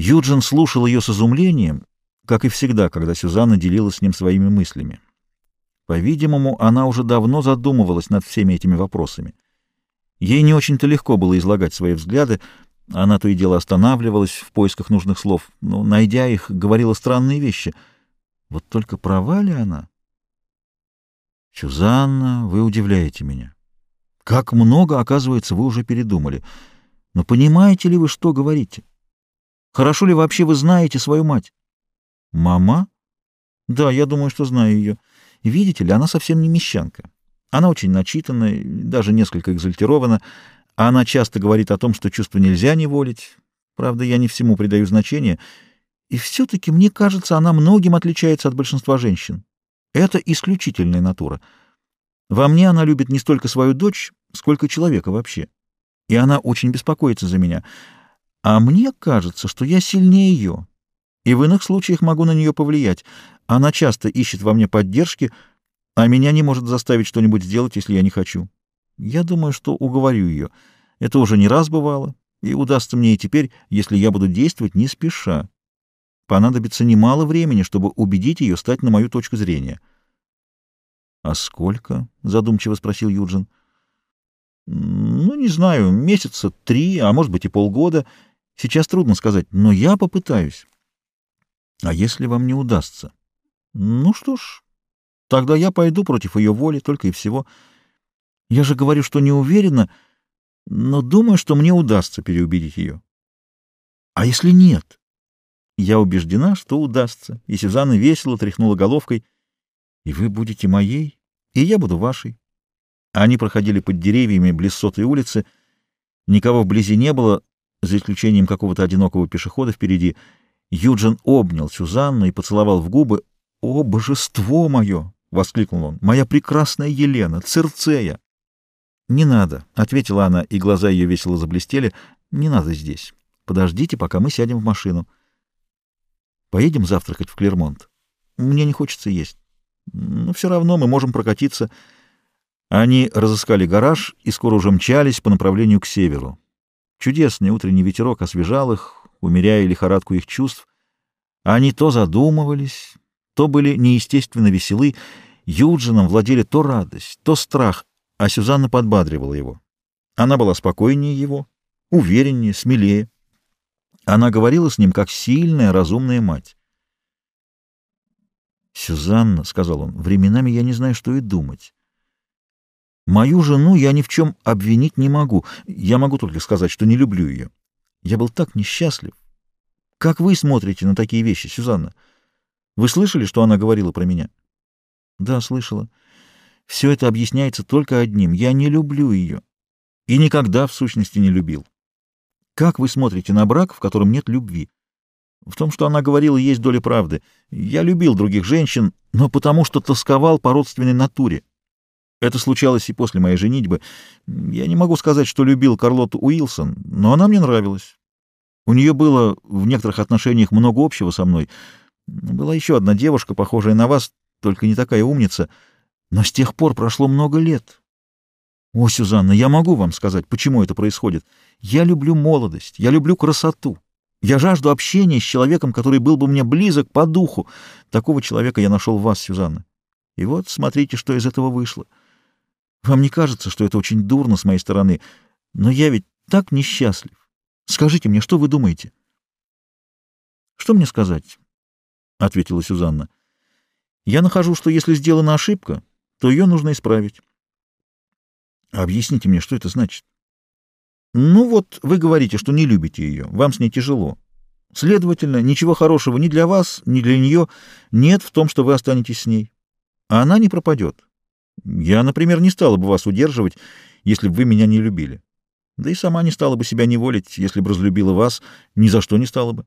Юджин слушал ее с изумлением, как и всегда, когда Сюзанна делилась с ним своими мыслями. По-видимому, она уже давно задумывалась над всеми этими вопросами. Ей не очень-то легко было излагать свои взгляды, она то и дело останавливалась в поисках нужных слов, но, найдя их, говорила странные вещи. Вот только права ли она? «Сюзанна, вы удивляете меня. Как много, оказывается, вы уже передумали. Но понимаете ли вы, что говорите? Хорошо ли вообще вы знаете свою мать?» «Мама?» «Да, я думаю, что знаю ее. Видите ли, она совсем не мещанка. Она очень начитана, даже несколько экзальтирована. Она часто говорит о том, что чувство нельзя неволить. Правда, я не всему придаю значение. И все-таки, мне кажется, она многим отличается от большинства женщин. Это исключительная натура. Во мне она любит не столько свою дочь, сколько человека вообще. И она очень беспокоится за меня. А мне кажется, что я сильнее ее. И в иных случаях могу на нее повлиять. Она часто ищет во мне поддержки, а меня не может заставить что-нибудь сделать, если я не хочу. Я думаю, что уговорю ее. Это уже не раз бывало, и удастся мне и теперь, если я буду действовать не спеша. Понадобится немало времени, чтобы убедить ее стать на мою точку зрения. — А сколько? — задумчиво спросил Юджин. — Ну, не знаю, месяца три, а может быть и полгода. Сейчас трудно сказать, но я попытаюсь. — А если вам не удастся? — Ну что ж, тогда я пойду против ее воли, только и всего. Я же говорю, что не уверена, но думаю, что мне удастся переубедить ее. — А если нет? — я убеждена, что удастся. И Сюзанна весело тряхнула головкой. И вы будете моей, и я буду вашей. Они проходили под деревьями близ сотой улицы. Никого вблизи не было, за исключением какого-то одинокого пешехода впереди. Юджин обнял Сюзанну и поцеловал в губы. «О, божество мое!» — воскликнул он. «Моя прекрасная Елена, Цирцея!» «Не надо», — ответила она, и глаза ее весело заблестели. «Не надо здесь. Подождите, пока мы сядем в машину». Поедем завтракать в Клермонт? Мне не хочется есть. Но все равно мы можем прокатиться. Они разыскали гараж и скоро уже мчались по направлению к северу. Чудесный утренний ветерок освежал их, умеряя лихорадку их чувств. Они то задумывались, то были неестественно веселы. Юджином владели то радость, то страх, а Сюзанна подбадривала его. Она была спокойнее его, увереннее, смелее. Она говорила с ним как сильная, разумная мать. «Сюзанна», — сказал он, — «временами я не знаю, что и думать. Мою жену я ни в чем обвинить не могу. Я могу только сказать, что не люблю ее. Я был так несчастлив. Как вы смотрите на такие вещи, Сюзанна? Вы слышали, что она говорила про меня?» «Да, слышала. Все это объясняется только одним. Я не люблю ее. И никогда, в сущности, не любил. Как вы смотрите на брак, в котором нет любви? В том, что она говорила, есть доля правды. Я любил других женщин, но потому что тосковал по родственной натуре. Это случалось и после моей женитьбы. Я не могу сказать, что любил Карлоту Уилсон, но она мне нравилась. У нее было в некоторых отношениях много общего со мной. Была еще одна девушка, похожая на вас, только не такая умница. Но с тех пор прошло много лет. О, Сюзанна, я могу вам сказать, почему это происходит. Я люблю молодость, я люблю красоту. Я жажду общения с человеком, который был бы мне близок по духу. Такого человека я нашел в вас, Сюзанна. И вот смотрите, что из этого вышло. Вам не кажется, что это очень дурно с моей стороны? Но я ведь так несчастлив. Скажите мне, что вы думаете? — Что мне сказать? — ответила Сюзанна. — Я нахожу, что если сделана ошибка, то ее нужно исправить. Объясните мне, что это значит? Ну вот, вы говорите, что не любите ее, вам с ней тяжело. Следовательно, ничего хорошего ни для вас, ни для нее нет в том, что вы останетесь с ней. А она не пропадет. Я, например, не стала бы вас удерживать, если бы вы меня не любили. Да и сама не стала бы себя неволить, если бы разлюбила вас, ни за что не стала бы.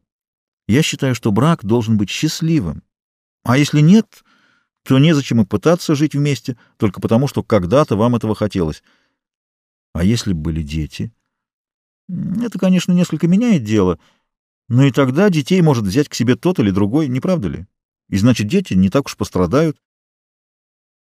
Я считаю, что брак должен быть счастливым. А если нет, то незачем и пытаться жить вместе, только потому, что когда-то вам этого хотелось. А если бы были дети? Это, конечно, несколько меняет дело, но и тогда детей может взять к себе тот или другой, не правда ли? И значит, дети не так уж пострадают.